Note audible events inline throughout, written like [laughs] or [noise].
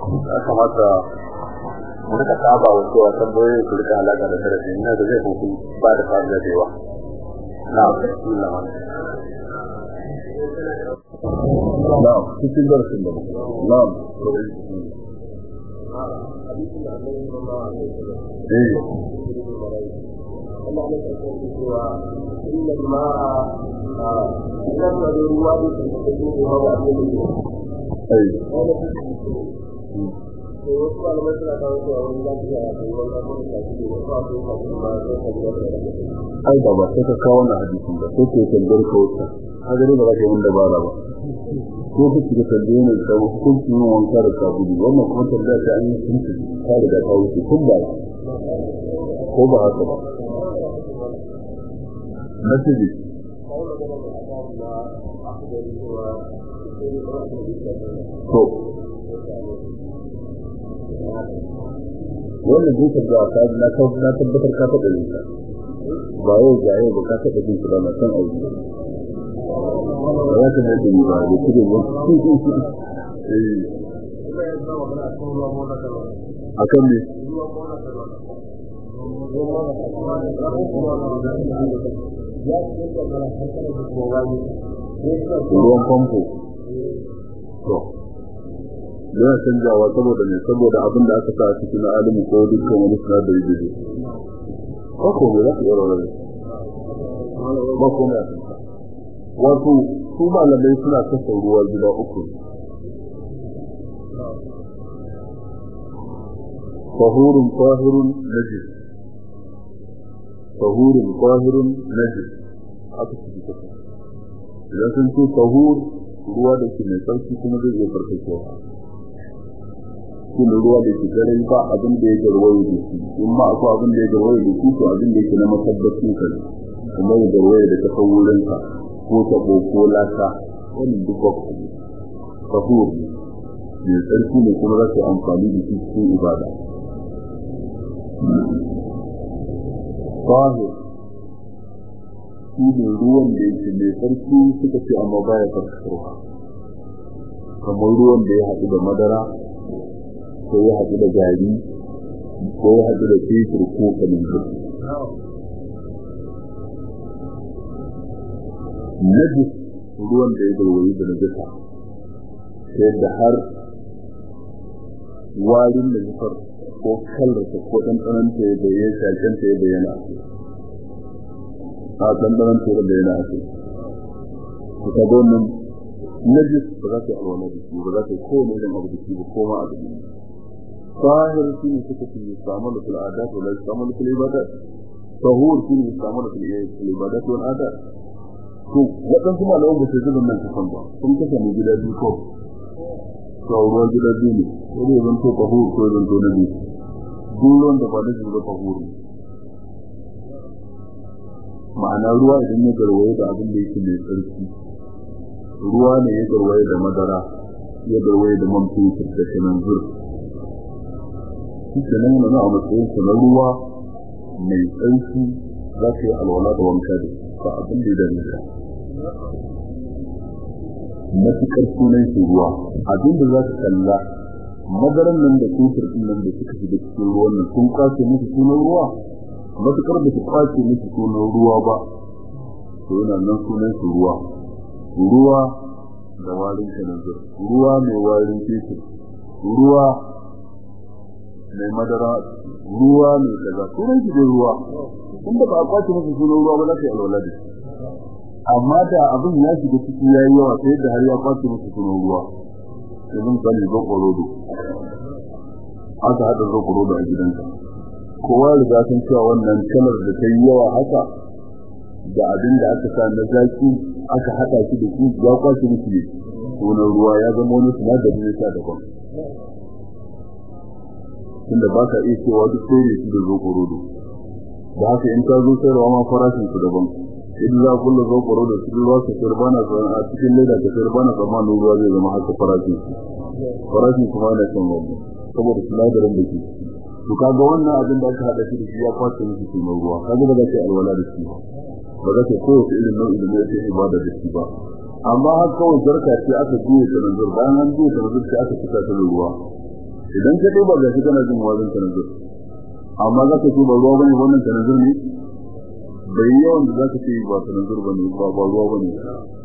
ya kamata mu riƙa saba wa cewa tambayoyi su riƙa alaƙa da darasi ina da zai hutu ba da fara dadewa. Na bismillah na cikin darasin da na. Eh. Allah ne ya cewa inna ma inna ma ruwa ne ke cikin ruwa da ake yi ai ba ba sai ka kawo na hadisin ba sai ke tambayar ka wuta a gare ba za ka yi wanda ba ba. Ko ka shiga tambaye ne ka hukuncin yin wanka da sabulu. Wannan kuma tambaya ta an yi hukunci ta riga ta wuce kun ba ko ba haka ba. Na to. Wannan dukkan da ka na na tabbatar ka taɓa yin ba yau ga yau ba ka taɓa jin ba na san aiki ba ya ta ni ba da kuɗin ba eh. Akan ne ruwan famfo. Yana canjawa saboda ne saboda abin da aka sa a cikin alimu ko dukkan wani sinadari da zai ko ko me za ka yi rawar ba ko me wato su malamai suna kasa ruwa gida uku. Tahurun tahirun najis. Tahurun tahirun najis. Aka ci kasa. Idan sun ce tahur ruwa da ke mai tsarki kuma zai iya farfakewa shi ne ruwa da ke gare ba abin da ya garwaye da shi. In ma akwai abin da ya garwaye da shi to abin da yake na matabbacin ka kuma ya garwaye da kasan wurin ka ko tabo ko lasa wannan duk ba ku tahur ne tsarki ne kuma za ka amfani da shi cikin ibada. Tahir shi ne ruwan da yake mai tsarki suka ce amma baya farkarwa kamar ruwan da ya haɗu da madara ko ya haɗu da gari ko ya haɗu da fetur ko kanin najis ruwan da ya garwayi da najisa ta yadda har warin da zufar ko kallarsa ko ɗanɗananta ya bayyana shakenta ya bayyana a ɗanɗanan tura da yana ake ku ta gomin najis ba za ta yi alwala da shi ba za ta yi kowane irin abu da shi ba koma a duniya. Samun da al'adat wa lai samun da ibadat tahur shi ne samun da ibadat wa al'adat to waɗansu malaman ba su yi zubin nan kasan ba sun kasa ne gida biyu ko ruwan gida biyu ne ko ne zan to tahur ko zan to na biyu da ba na tahur ne ma'ana ruwa idan ya garwaye da abin da yake mai tsarki ruwa ne ya garwaye da madara ya garwaye da man da shi nan yana a matsayin sa na ruwa mai tsarki za ka yi alwala da wanka da ba abin da ya dame ka. Matuƙar sunan shi ruwa. Abin da za ka kalla madaran nan da fetur ɗin nan da suka shiga cikin ruwan nan sun ƙwace musu sunan ruwa? Matuƙar da su ƙwace musu sunan ruwa ba to yana nan sunan su ruwa. Ruwa da warin kanazir ruwa mai warin fetur. Ruwa mai madara ruwa mai kaza. Sunan shi da ruwa. In da ba a ƙwace musu sunan ruwa ba za ka yi amma da abin ya shiga ciki ya yi yawa sai da har ya ƙwace musu sunan ruwa. Yanzu misali zo ƙorodo aka haɗa zo ƙorodo a gidanka. Kowa riga sun cewa wannan kalar da ta yi yawa haka da abin da aka sa na zaki aka haɗa shi da shi ya ƙwace ne. Sunan ruwa ya zama wani sinadari ne sa daban. Tunda ba ka iya cewa duk sai ne shi da zo ƙorodo da haka in ka zo sayarwa ma farashin su daban. In za kullu zo ƙorodo cikin ruwa ka sayar bana a cikin leda ka sayar bana tsammanin ruwa zai zama haka farashin farashin kuma na kan wani saboda sinadarin da ke to kaga wannan abin da aka hada shi da shi ya ƙwace musu sunan ruwa. Kaga ba za ka alwala da shi ba. Ba za ka kowace irin nau'i da mai sai ibada da shi ba. Amma har kawai zarka ce aka juye ta nan bayan an juye ta nan sai aka fita ta ruwa. Idan ka duba ga shi kana jin warin kanazir amma za ka ce ba ruwa ba ne wannan kanazir ne? Bai yawan da za ka ce ba kanazir ba ne ba ba ruwa ba ne.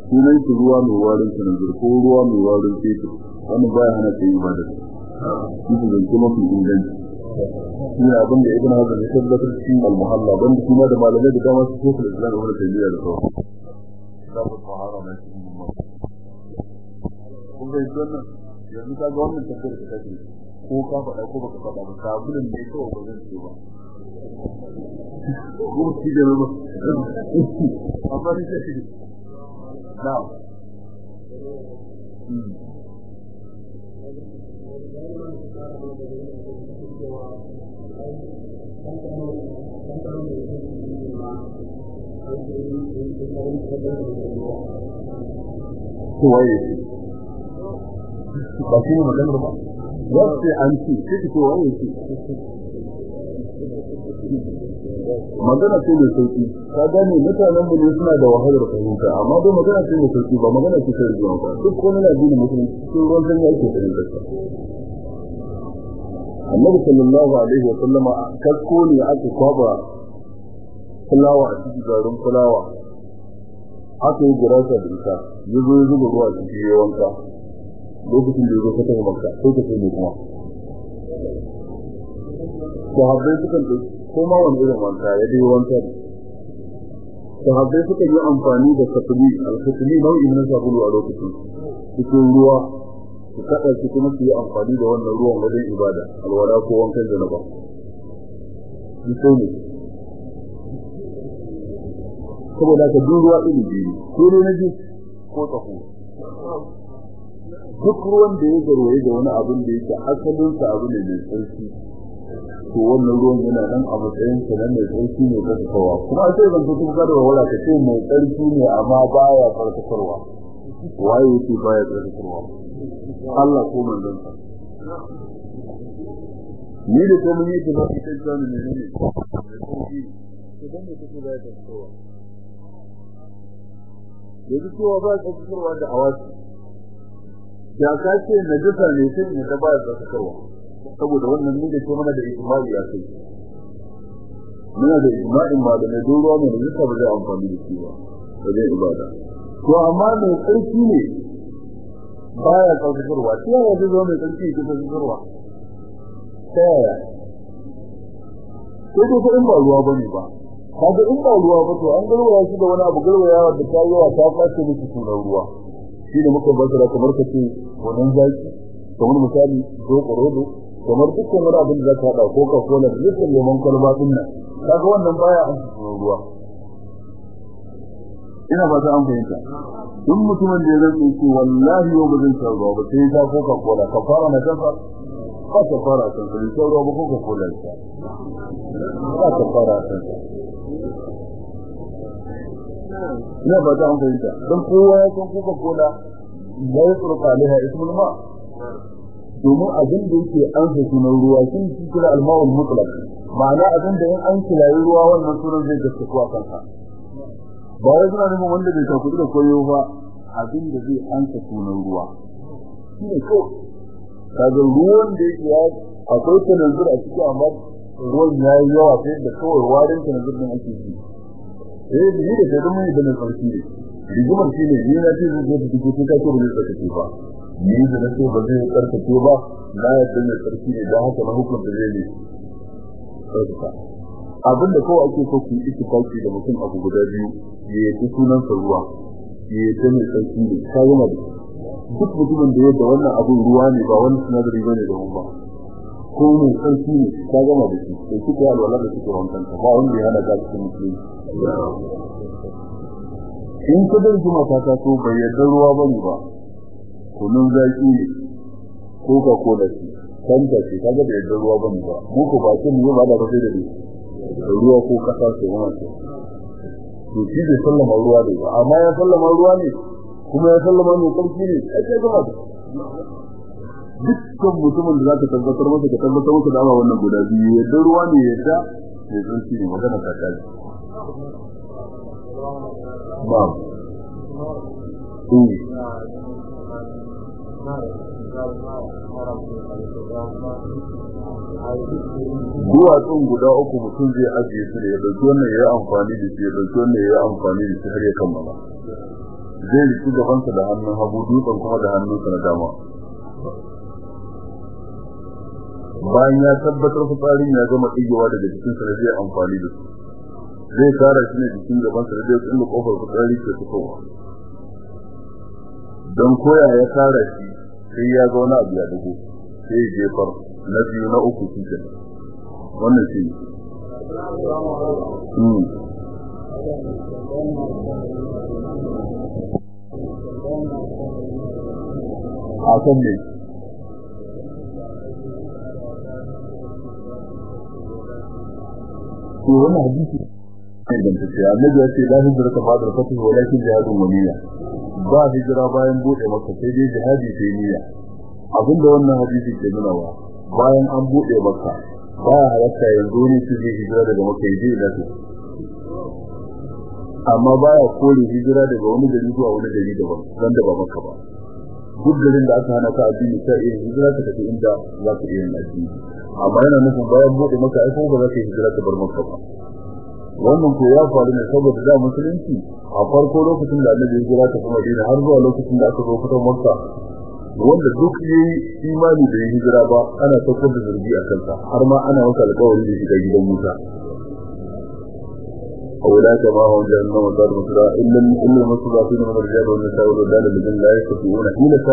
Sunan shi ruwa mai warin kanazir ko ruwa mai warin fetur. Wannan baya hana ka yi ibada. Shi ne zance mafi inganci. Shi ne abin da ibn hazar ya tabbatar cikin al-muhalla banda kuma da malamai da dama su ƙofa da islam da wani tarbiyya da sauran kun ga wannan? Yanzu ka ga tafiyar da kake ko ka faɗa ko baka faɗa ba sabulin ne kawai ba zan ce ba. Ko shi da ba amma ni sai na Kuwaye ba shi ne ba. Wasu an ce sai ko wani ce magana ce mai sauƙi. Ka gane mutanen mu ne suna da wahalar fahimta amma dai magana ce mai sauƙi ba magana ce ta rigima ba. Duk wani na dinin musulunci cikin ruwan sanya ake fahimta sa. Annabi sallallahu alaihi wa sallama kasko ne aka kwaba fulawa a cikin garin fulawa. Aka yi gurasa da ita ya zo ya zuba ruwa cikin yawanka lokacin da ya zo ka tafi makka sai ka sai ne kuma. Sahabbai sukan ɗauki ko ma wani irin wanka ya dai wanka. Ne sahabbai sukan yi amfani da fatuli al-fatuli nau'in na sabulu a lokacin cikin ruwa su kaɗa shi kuma su yi amfani da wannan ruwan wajen ibada alwala ko wankan janaba. Saboda ka duk ruwa iri biyu ko ne na ji ko tsaho. Duk ruwan da ya garwaye da wani abin da yake asalin sa abu ne mai tsarki to wannan ruwan yana nan a matsayin sa nan mai tsarki ne ta tsawa kuma sai zan fito ka da wala ka ce mai tsarki ne amma baya tsarkakarwa waye yake baya tsarkakarwa Allah ko manzon sa ni da ko mun yi da ba kai ta ne ne ne to dan ne kake baya tsarkakarwa yanzu cewa ba tsarkakarwa da awaki da ka ce najasa ne sai ne da ba tsarkakarwa saboda wannan ne da ke mana da ijma'i ya kai. Muna da ijma'in ma da don ruwa mai najasa ba zai amfani da shi ba wajen ibada. To amma mai tsarki ne baya tsarkakarwa. Ta yaya zai zo mai tsarki ke tsarkakarwa? Ta yaya? Sai dai in ba ruwa ba ne ba. Kaga in ba ruwa ba to an garwaya shi da wani abu garwaya da ta yawa ta ƙwace miki sunan ruwa. Shi ne muka basara kamar ka wannan zaki kamar misali zo ƙorodo kamar dukkan wani abin da za ka haɗa ko ka kola da dukkan lemon kwalba ɗin nan. Kaga wannan baya an ci sunan ruwa. Ina fata an fahimta duk mutumin da ya zai ce wallahi yau ba zan ruwa ba sai ya ko ka kola ka fara na kafa ba ka fara kan sai ruwa ba ko ka ta ba ka fara kan ina ba ta fahimta. Don kowa ya san kuka kola ya yi turka alaiha ismul ma. Domin abin da yake an sa sunan ruwa shi ne kira alma'ul mutlaq. Ma'ana abin da in an kilayi ruwa wannan sunan zai gaskata a kansa. Ba wai suna nufin wanda bai ta kudu da koyo ba abin da zai an sa sunan ruwa. Shi ne ko kaga ruwan da yake ya akwai tanazur a ciki amma ruwan ya yi yawa sai da kawai warin tanazur din ake ji eh da kai da nan sarki ne. Rigimar shi ne ni na ce zai zo da duk ta ce ba ni da ba zai tsarkake ba na yadda mai sarki ne don haka na zai ne. Abin da ake so ku da mutum abu guda biyu ya yi sunan ya yi ta mai sarki ne ka da duk mutumin da yadda wannan abin ruwa ne ba wani sinadari ba ne da ba. Ko mai sarki ne ka gama da shi sai kuka yi alwala da kuka wankan ba wanda ya ka cikin musulunci in ka dan juma ta ta so bai yarda ruwa ba ne ba kunun zaki ne ko ka kola shi kan ta ce kaga bai yarda ruwa ba ne ba. Mu ko ba kin ne ba da ba sai da ruwa ko kasa ce wannan ce. To shi bai sallama ruwa ne ba amma ya sallama ruwa ne kuma ya sallama ne sarki ne ai sai gaba dukkan mutumin da za ka tabbatar masa ka tabbatar masa da wannan guda biyu. Yadda ruwa ne yadda sai sarki ne magana ta kai ba duwatsun guda uku mutum zai ajiye su da ya ɗauki wannan ya yi amfani da shi ya ɗauki wannan ya yi amfani da shi har ya kammala. Zai riki gabansa da hannun hagu dutsen kuma da hannunsa na dama. Bayan ya tabbatar fitsarin ya gama ɗigewa daga jikinsa da zai amfani da su. Zai kara shi ne jikin gabansa da zai tsinda ƙofar fitsari ke fitowa. Don koya ya kara shi sai ya ga wani abu ya dugo sai ya jefar. Na biyu na uku shi ke wannan shi a kan ne to wannan hadisi take annabi ya ce la hijra ta ba'da fatih walakin jihadun waliya ba hijira bayan buɗe maka sai dai jihadi sai niyya. Abinda wannan hadisi ke nuna wa bayan an buɗe maka ba halatta yanzu ne su hijira daga maka ya je da su amma baya kore hijira daga wani gari zuwa wani gari daban dan da ba maka ba. Duk da aka hana ka addini sai iya hijira ka tafi inda za ka iya yin amma yana nufin bayan buɗe maka ai kuma ba za ka hijira ka bar maka ba. Wannan ko ya faru ne saboda da musulunci a farko lokacin da Annabi ya jira ta kuma dina har zuwa lokacin da aka zo fitar Makka wanda duk yayi imani da hijira ba ana saukar da zargi a kansa har ma ana masa alƙawari da shiga gidan Musa. أولئك ما هو جهنم ودار مصرى إلا من المصرفين من الرجال والنساء والردال الذين لا يستطيعون حيلة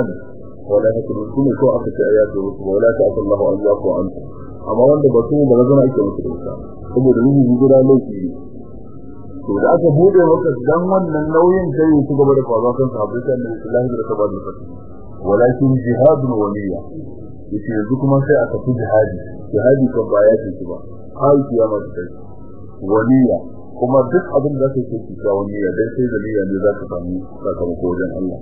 ولا يكون كل شوعة في آيات الرسول ولا تعطى الله أن يعطوا عنه أما وانده بطول بلدنا إيكا مصر الإسلام أبو دليل يقول عليك. وإذا أتى بوضع وقت دمًا من نوين جاي يتوقع بلك وعضاك أنت عبرك أن الله بلك بعد ولكن جهاد ولي يتوقع لكم ما شيء أكثر جهادي جهادي كبعياتي تبع هاي كيامة تبع ولي kuma duk abin da kake ci ga waliya dan sai da niyya ne za ka samu sakamako wajen Allah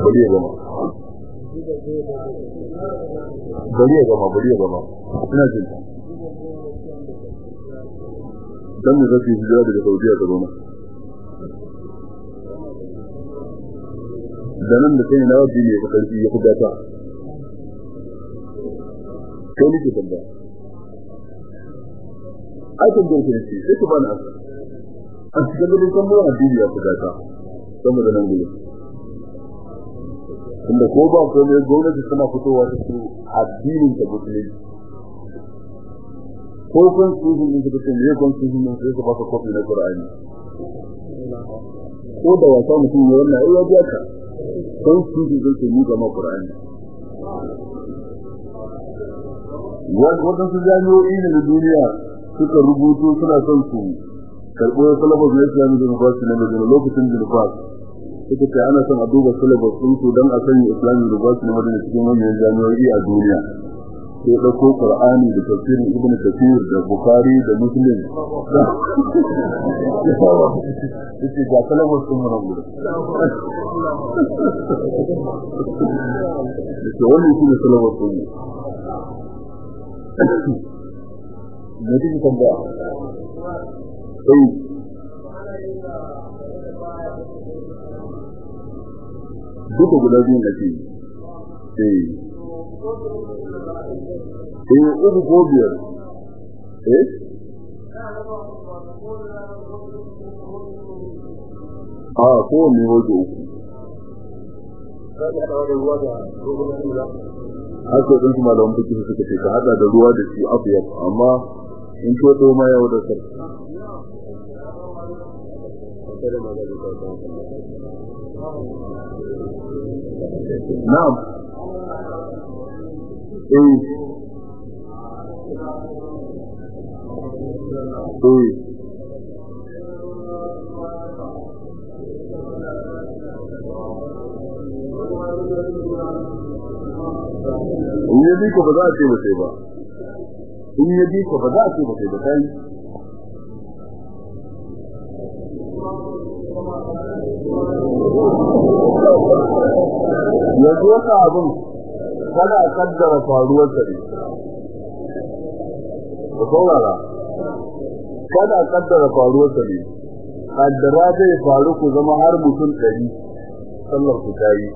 bari ya gama bari ya gama bari ya gama ina jin dan mu zai hijira daga Saudiya ta goma da nan da kai na wadi ne ka karfi ya kuda ta kai ne ke tamba aikin yake ci sai ku bani asa a cikin da kan mu addini ya kuda ta sama da nan gudu tunda ko ba ko ne gwamnati tana fitowa da su addinin da musulunci. Ko kun su ne da kuma ne kun su ne sai ka baka kofi na Qur'ani. Ko da wata mutum ne wannan ya ji ka. Kun su ne ke ni ga Qur'ani. Wadansu jami'o'i ne na duniya suka rubuto suna son su karɓo salabar na Islamic University na Madina lokacin University suka ce ana son a duba syllabus din su dan a sanya Islamic University na Madina cikin wannan jami'o'i a duniya. Sai ɗauko Qur'ani da tafsirin Ibn Kathir da Bukhari da Muslim. Yace ga syllabus din mun gudu ya ce wannan shine syllabus din ne din tambaya sai duka guda biyun da ke eh eh uku ko biyar eh a ko ne waje uku haka ɗin kuma da wani suka ce ka hada da ruwa da shi afiyar amma in to do ma yau da sai na'am. Eh. Eh. In yi duka ba za a ce ba. In ya bi ka ba za a ce ba sai ba kai. Yanzu wata abin kada a kaddara faruwar sa ne. Ko saurara. Kada a kaddara faruwar sa ne. Kaddara zai faru ku zama har mutum ɗari. Sallar ku tayi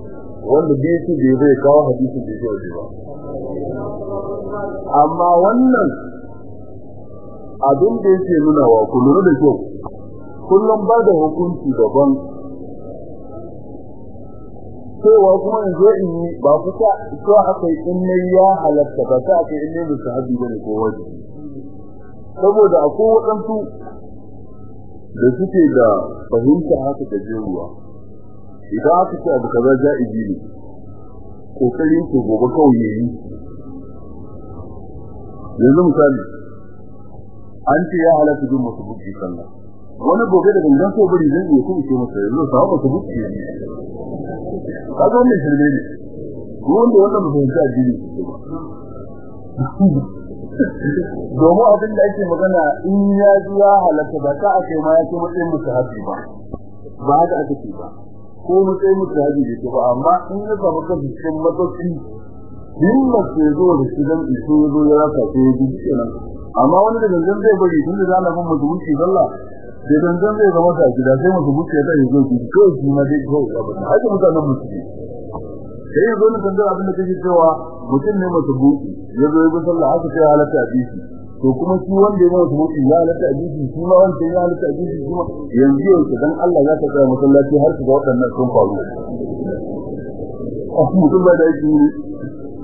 wanda bai yake da zai kawo hadisin da yake waje ba. Amma wannan abin da yake nuna wa ku lura da kyau kullum ba da hukunci daban. Cewa kuma in zo in yi ba ku ta to aka yi in na yi ya halatta ba ta aka in na yi musahabi ba ne ko waje. Saboda akwai waɗansu da suke da fahimta haka da jeruwa idan aka ce abu kaza ja'izi ne ƙoƙarin ku gobe kawai yayi. Yanzu misali an ce ya halatta jin masu buki sallah. Wani gobe da gangan so bari zai iya kuma ce masa yanzu sa masu buki. Ne kaga wannan shirme ne. Wanda wannan mutum ta addini [laughs] domin abin da ake magana in ya ji ya halatta ba ta ake ma ya ce matsayin musu haɗi ba. Ba haka aka ce ba. Ko matsayin musu haɗi ne ba amma in ya samu kan cikin matsayi din ma ke zo da shi dan ya zo ya ko ya ji kenan amma wani da gangan zai bari tun da zalafin mutum wuce sallah da gangan zai zama ta gida sai mutum wuce ya zai zo ki ko shi ma dai ko ya bata haka mutanen mutum sai ya zo na tantar abin da kake cewa mutum ne masu buki ya zo ya sallah haka sai halatta a bisi to kuma shi wanda ya masu buki ya halatta a bisi shi ma wanda ya halatta a bisi kuma yanzu yau dan Allah za ka tsaya masallaci har su ga waɗannan sun faru. Mutum ba da yake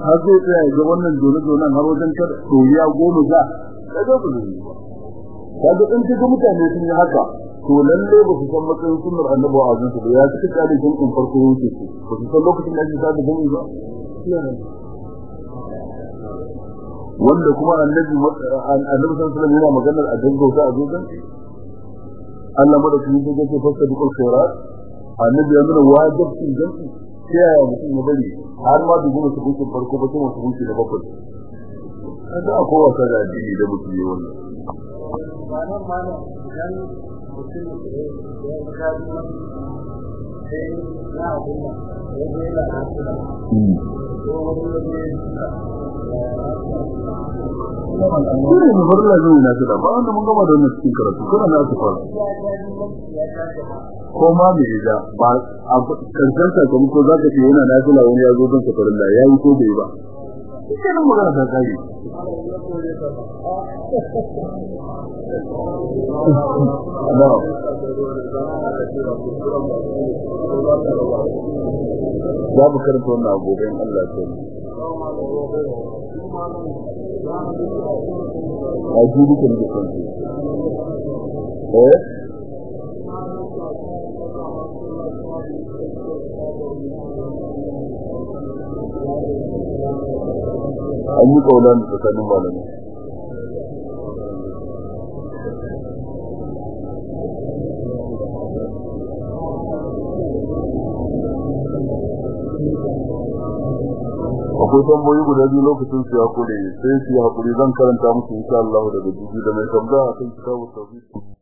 har zai tsaya ga wannan dole-dolen har wajen kar ɗoriya goma za ka ga ba zai ba. Kaga in kaga mutane sun yi haka to lalle ba su san matsayin sunnar annabi a azan su ba. Ya suka kare jin in farko yake su. Ba su san lokacin da ake sa gumi ba. Wanda kuma annabi annabi sallallahu alaihi yana maganar a gaggauta a zogan Allah madaukakin sai ya ce fasta dukul khairat. Annabi ya nuna wajibin jami'i. Sai ya mutum ya bari har ma dubu mutu bukin farko ba kuma mutu da bakwai. Kaga akwai wasa da addini da mutum ya wannan. Mutum ya ga sai na abin nan ya ga yana hasira ko wani Kure mu bar la zuwa na da ba wanda mun gama da wannan cikin karatu kana na su fara ko ma me da ba a ƙarshen sakamako za ka ce yana na kula wani ya zo don safarin da ya yi ko bai ba kike nan magana ta kare za mu karanta wannan abubuwan Allah ta yi a jiri kan da kan eh? An yi kaulan tsakanin malamai. Akwai tambayoyi guda biyu lokacin su ya sai su yi haƙuri zan karanta musu insha Allah daga dubi da mai tambaya akan kitabu tawhid